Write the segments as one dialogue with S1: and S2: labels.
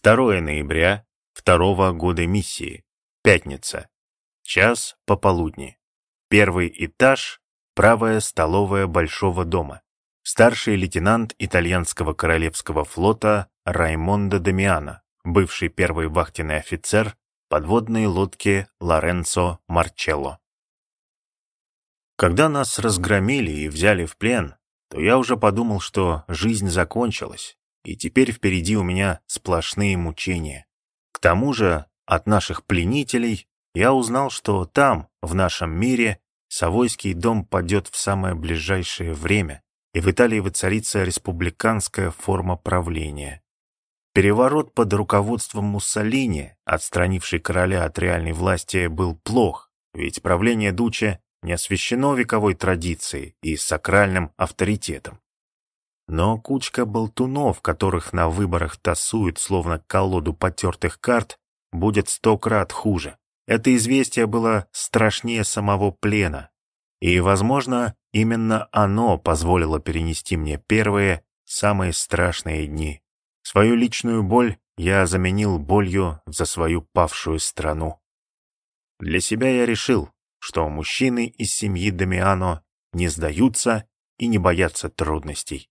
S1: 2 ноября второго года миссии. Пятница. Час пополудни. Первый этаж, правая столовая Большого дома. Старший лейтенант итальянского королевского флота Раймондо Дамиано, бывший первый вахтенный офицер подводной лодки Лоренцо Марчелло. Когда нас разгромили и взяли в плен, то я уже подумал, что жизнь закончилась, и теперь впереди у меня сплошные мучения. К тому же от наших пленителей я узнал, что там, в нашем мире, Савойский дом падет в самое ближайшее время, и в Италии воцарится республиканская форма правления. Переворот под руководством Муссолини, отстранивший короля от реальной власти, был плох, ведь правление Дуче не освящено вековой традицией и сакральным авторитетом. Но кучка болтунов, которых на выборах тасуют словно колоду потертых карт, будет сто крат хуже. Это известие было страшнее самого плена. И, возможно, именно оно позволило перенести мне первые, самые страшные дни. Свою личную боль я заменил болью за свою павшую страну. Для себя я решил, что мужчины из семьи Дамиано не сдаются и не боятся трудностей.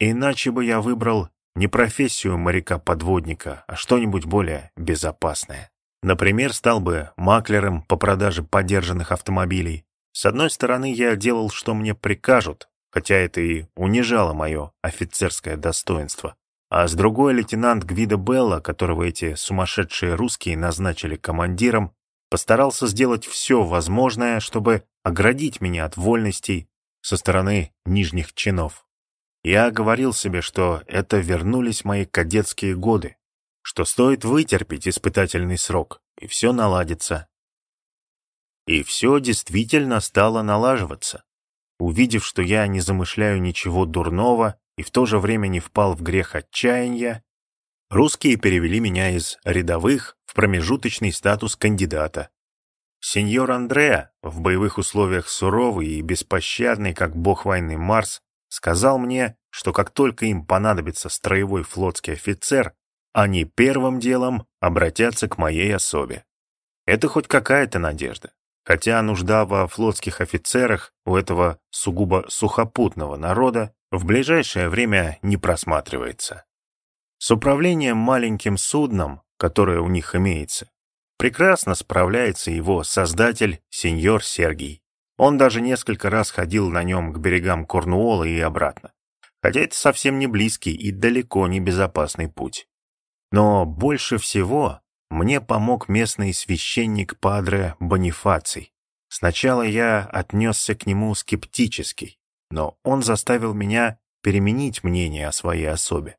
S1: Иначе бы я выбрал не профессию моряка-подводника, а что-нибудь более безопасное. Например, стал бы маклером по продаже подержанных автомобилей. С одной стороны, я делал, что мне прикажут, хотя это и унижало мое офицерское достоинство. А с другой, лейтенант Гвида Белла, которого эти сумасшедшие русские назначили командиром, постарался сделать все возможное, чтобы оградить меня от вольностей со стороны нижних чинов. Я говорил себе, что это вернулись мои кадетские годы, что стоит вытерпеть испытательный срок, и все наладится. И все действительно стало налаживаться. Увидев, что я не замышляю ничего дурного и в то же время не впал в грех отчаяния, русские перевели меня из рядовых в промежуточный статус кандидата. Сеньор Андреа, в боевых условиях суровый и беспощадный, как бог войны Марс, сказал мне, что как только им понадобится строевой флотский офицер, они первым делом обратятся к моей особе. Это хоть какая-то надежда. Хотя нужда во флотских офицерах у этого сугубо сухопутного народа в ближайшее время не просматривается. С управлением маленьким судном, которое у них имеется, прекрасно справляется его создатель, сеньор Сергий. Он даже несколько раз ходил на нем к берегам Корнуола и обратно. Хотя это совсем не близкий и далеко не безопасный путь. Но больше всего мне помог местный священник Падре Бонифаций. Сначала я отнесся к нему скептически, но он заставил меня переменить мнение о своей особе.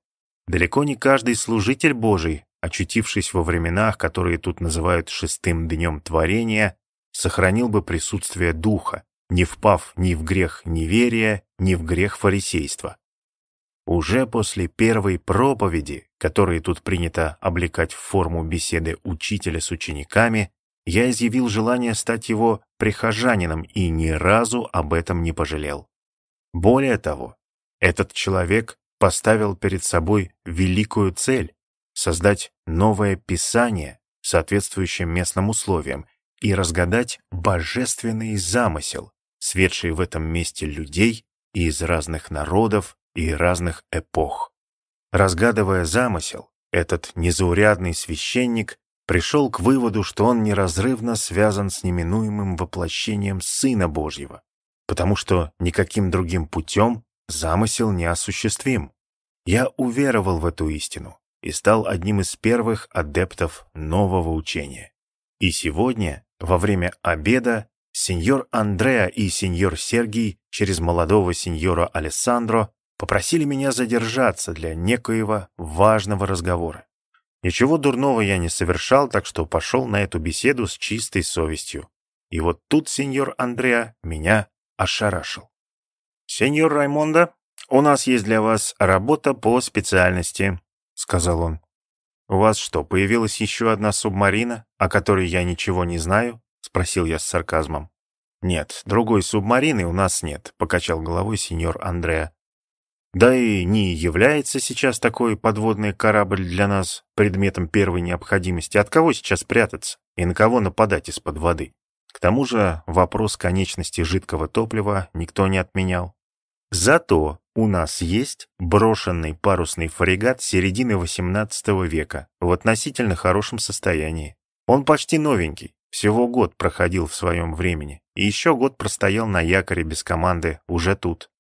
S1: Далеко не каждый служитель Божий, очутившись во временах, которые тут называют шестым днем творения, сохранил бы присутствие духа, не впав ни в грех неверия, ни в грех фарисейства. Уже после первой проповеди, которую тут принято облекать в форму беседы учителя с учениками, я изъявил желание стать его прихожанином и ни разу об этом не пожалел. Более того, этот человек поставил перед собой великую цель — создать новое писание, соответствующее местным условиям, и разгадать божественный замысел, светший в этом месте людей из разных народов и разных эпох. Разгадывая замысел, этот незаурядный священник пришел к выводу, что он неразрывно связан с неминуемым воплощением Сына Божьего, потому что никаким другим путем замысел неосуществим. Я уверовал в эту истину и стал одним из первых адептов нового учения. И сегодня во время обеда сеньор Андреа и сеньор Сергий через молодого сеньора Алессандро попросили меня задержаться для некоего важного разговора. Ничего дурного я не совершал, так что пошел на эту беседу с чистой совестью. И вот тут сеньор Андреа меня ошарашил. «Сеньор Раймондо, у нас есть для вас работа по специальности», — сказал он. «У вас что, появилась еще одна субмарина, о которой я ничего не знаю?» — спросил я с сарказмом. «Нет, другой субмарины у нас нет», — покачал головой сеньор Андреа. Да и не является сейчас такой подводный корабль для нас предметом первой необходимости. От кого сейчас прятаться и на кого нападать из-под воды? К тому же вопрос конечности жидкого топлива никто не отменял. Зато у нас есть брошенный парусный фрегат середины XVIII века в относительно хорошем состоянии. Он почти новенький, всего год проходил в своем времени, и еще год простоял на якоре без команды уже тут.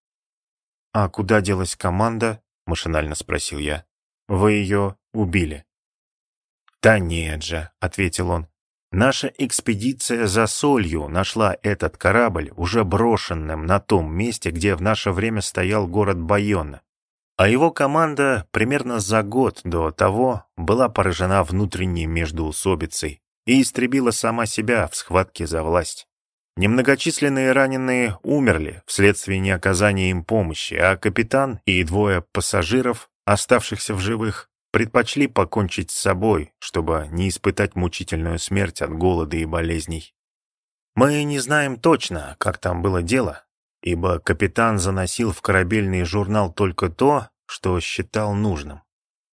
S1: «А куда делась команда?» — машинально спросил я. «Вы ее убили?» «Да нет же», — ответил он. «Наша экспедиция за солью нашла этот корабль уже брошенным на том месте, где в наше время стоял город Байонна. А его команда примерно за год до того была поражена внутренней междоусобицей и истребила сама себя в схватке за власть. Немногочисленные раненые умерли вследствие неоказания им помощи, а капитан и двое пассажиров, оставшихся в живых, предпочли покончить с собой, чтобы не испытать мучительную смерть от голода и болезней. Мы не знаем точно, как там было дело, ибо капитан заносил в корабельный журнал только то, что считал нужным.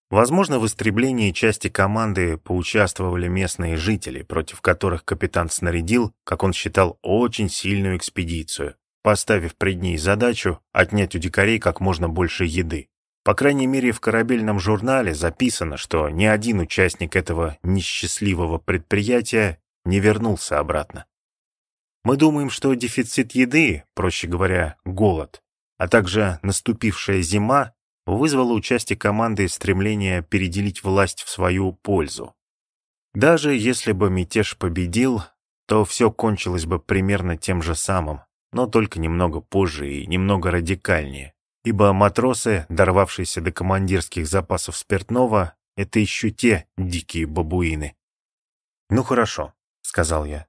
S1: Возможно, в истреблении части команды поучаствовали местные жители, против которых капитан снарядил, как он считал, очень сильную экспедицию, поставив пред ней задачу отнять у дикарей как можно больше еды. По крайней мере, в корабельном журнале записано, что ни один участник этого несчастливого предприятия не вернулся обратно. Мы думаем, что дефицит еды, проще говоря, голод, а также наступившая зима вызвало у части команды стремление переделить власть в свою пользу. Даже если бы мятеж победил, то все кончилось бы примерно тем же самым, но только немного позже и немного радикальнее, ибо матросы, дорвавшиеся до командирских запасов спиртного, это еще те дикие бабуины. «Ну хорошо», — сказал я.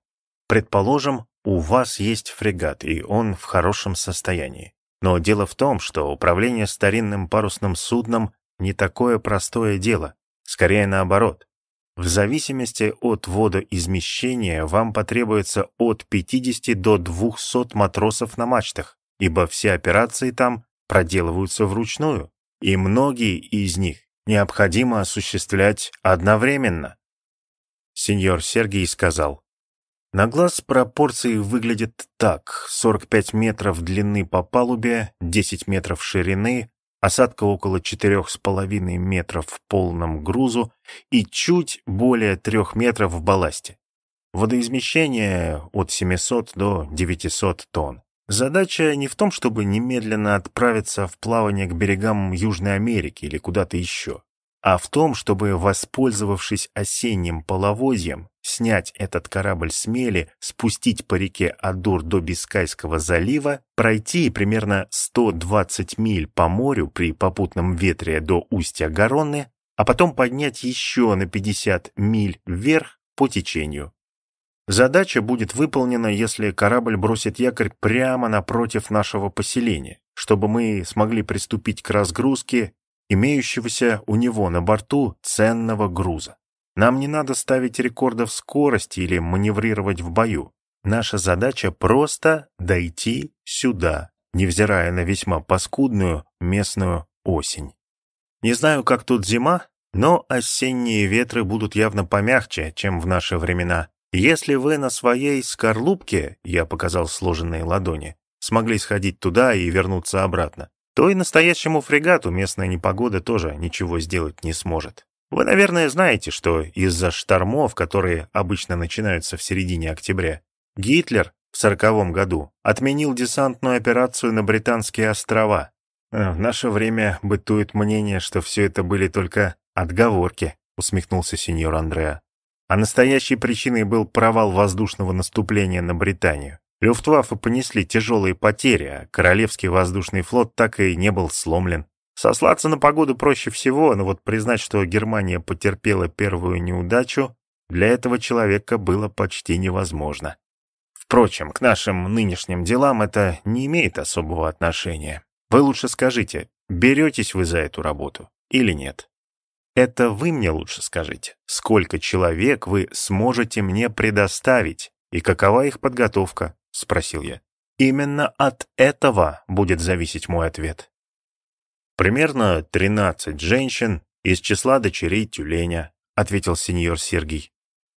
S1: «Предположим, у вас есть фрегат, и он в хорошем состоянии. Но дело в том, что управление старинным парусным судном не такое простое дело, скорее наоборот. В зависимости от водоизмещения вам потребуется от 50 до 200 матросов на мачтах, ибо все операции там проделываются вручную, и многие из них необходимо осуществлять одновременно. Сеньор Сергий сказал, на глаз пропорции выглядят так. 45 метров длины по палубе, 10 метров ширины, осадка около 4,5 метров в полном грузу и чуть более 3 метров в балласте. Водоизмещение от 700 до 900 тонн. Задача не в том, чтобы немедленно отправиться в плавание к берегам Южной Америки или куда-то еще а в том, чтобы, воспользовавшись осенним половозьем, снять этот корабль с мели, спустить по реке Адур до Бискайского залива, пройти примерно 120 миль по морю при попутном ветре до устья Гаронны, а потом поднять еще на 50 миль вверх по течению. Задача будет выполнена, если корабль бросит якорь прямо напротив нашего поселения, чтобы мы смогли приступить к разгрузке имеющегося у него на борту ценного груза. Нам не надо ставить рекордов скорости или маневрировать в бою. Наша задача просто дойти сюда, невзирая на весьма паскудную местную осень. Не знаю, как тут зима, но осенние ветры будут явно помягче, чем в наши времена. Если вы на своей скорлупке, я показал сложенные ладони, смогли сходить туда и вернуться обратно, то и настоящему фрегату местная непогода тоже ничего сделать не сможет. Вы, наверное, знаете, что из-за штормов, которые обычно начинаются в середине октября, Гитлер в сороковом году отменил десантную операцию на Британские острова. Э, в наше время бытует мнение, что все это были только отговорки, усмехнулся сеньор Андреа. А настоящей причиной был провал воздушного наступления на Британию. Люфтваффе понесли тяжелые потери, а Королевский воздушный флот так и не был сломлен. Сослаться на погоду проще всего, но вот признать, что Германия потерпела первую неудачу, для этого человека было почти невозможно. Впрочем, к нашим нынешним делам это не имеет особого отношения. Вы лучше скажите, беретесь вы за эту работу или нет? Это вы мне лучше скажите, сколько человек вы сможете мне предоставить и какова их подготовка, — спросил я. «Именно от этого будет зависеть мой ответ. Примерно 13 женщин из числа дочерей тюленя, ответил сеньор Сергий.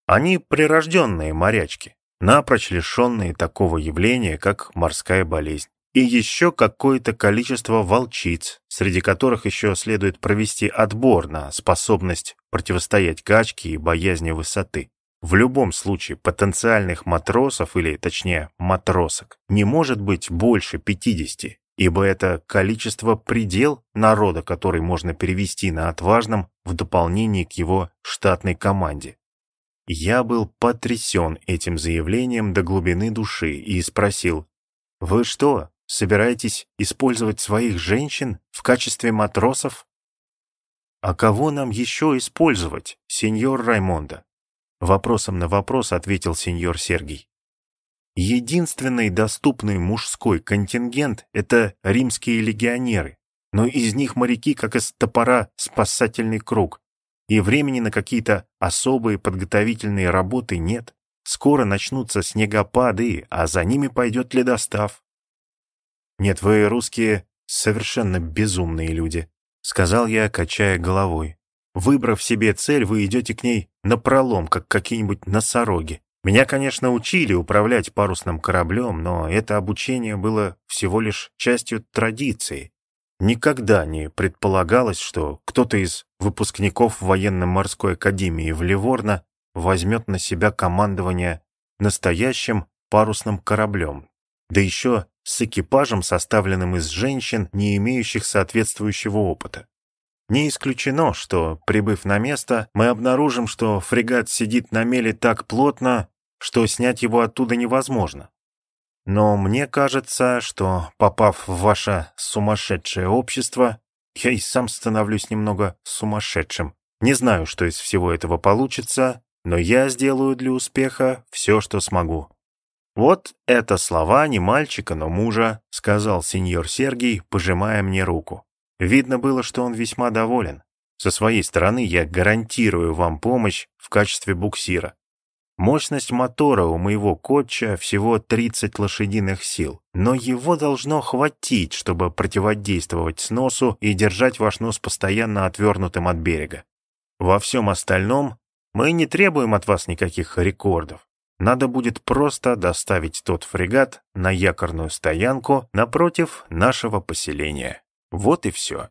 S1: Они прирожденные морячки, напрочь лишенные такого явления, как морская болезнь. И еще какое-то количество волчиц, среди которых еще следует провести отбор на способность противостоять качке и боязни высоты. В любом случае потенциальных матросов, или точнее матросок, не может быть больше 50, ибо это количество предел народа, который можно перевести на отважном в дополнение к его штатной команде. Я был потрясен этим заявлением до глубины души и спросил, «Вы что, собираетесь использовать своих женщин в качестве матросов?» «А кого нам еще использовать, сеньор Раймонда?» Вопросом на вопрос ответил сеньор Сергий. Единственный доступный мужской контингент — это римские легионеры, но из них моряки, как из топора, спасательный круг, и времени на какие-то особые подготовительные работы нет. Скоро начнутся снегопады, а за ними пойдет ледостав. «Нет, вы, русские, совершенно безумные люди», — сказал я, качая головой. Выбрав себе цель, вы идете к ней напролом, как какие-нибудь носороги. Меня, конечно, учили управлять парусным кораблем, но это обучение было всего лишь частью традиции. Никогда не предполагалось, что кто-то из выпускников военно-морской академии в Ливорно возьмет на себя командование настоящим парусным кораблем, да еще с экипажем, составленным из женщин, не имеющих соответствующего опыта. Не исключено, что, прибыв на место, мы обнаружим, что фрегат сидит на мели так плотно, что снять его оттуда невозможно. Но мне кажется, что, попав в ваше сумасшедшее общество, я и сам становлюсь немного сумасшедшим. Не знаю, что из всего этого получится, но я сделаю для успеха все, что смогу. «Вот это слова не мальчика, но мужа», — сказал сеньор Сергий, пожимая мне руку. Видно было, что он весьма доволен. Со своей стороны я гарантирую вам помощь в качестве буксира. Мощность мотора у моего котча всего 30 лошадиных сил, но его должно хватить, чтобы противодействовать сносу и держать ваш нос постоянно отвернутым от берега. Во всем остальном мы не требуем от вас никаких рекордов. Надо будет просто доставить тот фрегат на якорную стоянку напротив нашего поселения. Вот и все.